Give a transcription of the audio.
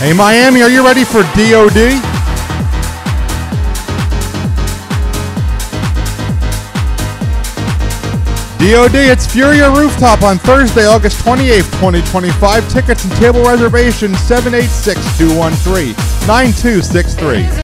Hey, Miami, are you ready for DOD? DOD, it's Furia Rooftop on Thursday, August 28th, 2025. Tickets and table reservations 786 213 9263.